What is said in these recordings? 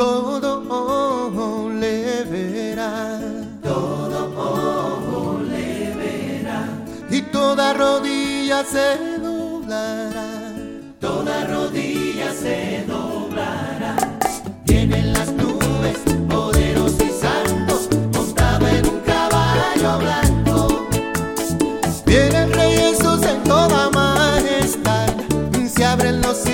todo ojo le verá. Todo ojo le verá. Y toda rodilla se doblará. Toda rodilla se doblará. Vienen las nubes, poderos y santos, montado en un caballo blanco. Viene Vienen reyes en toda majestad, se abren los cielos.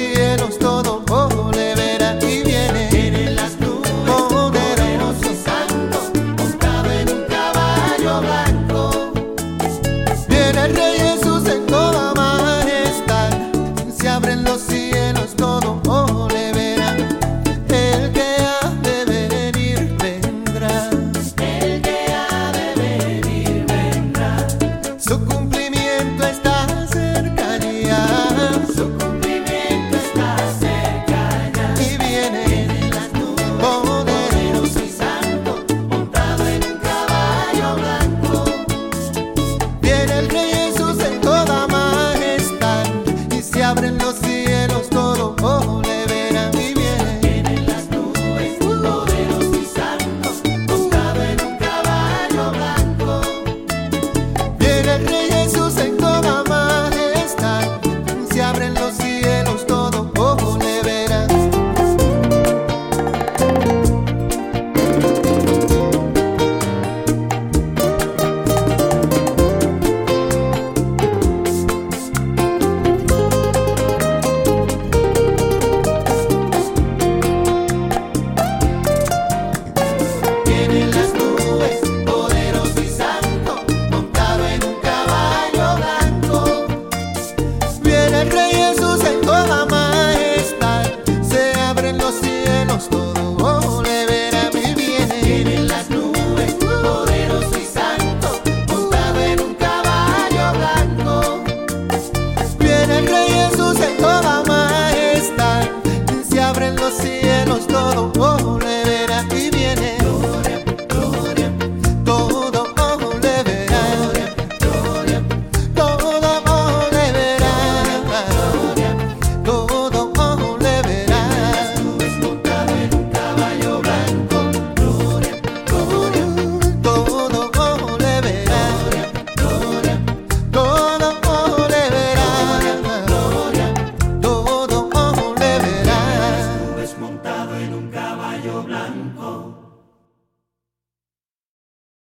en un caballo blanco.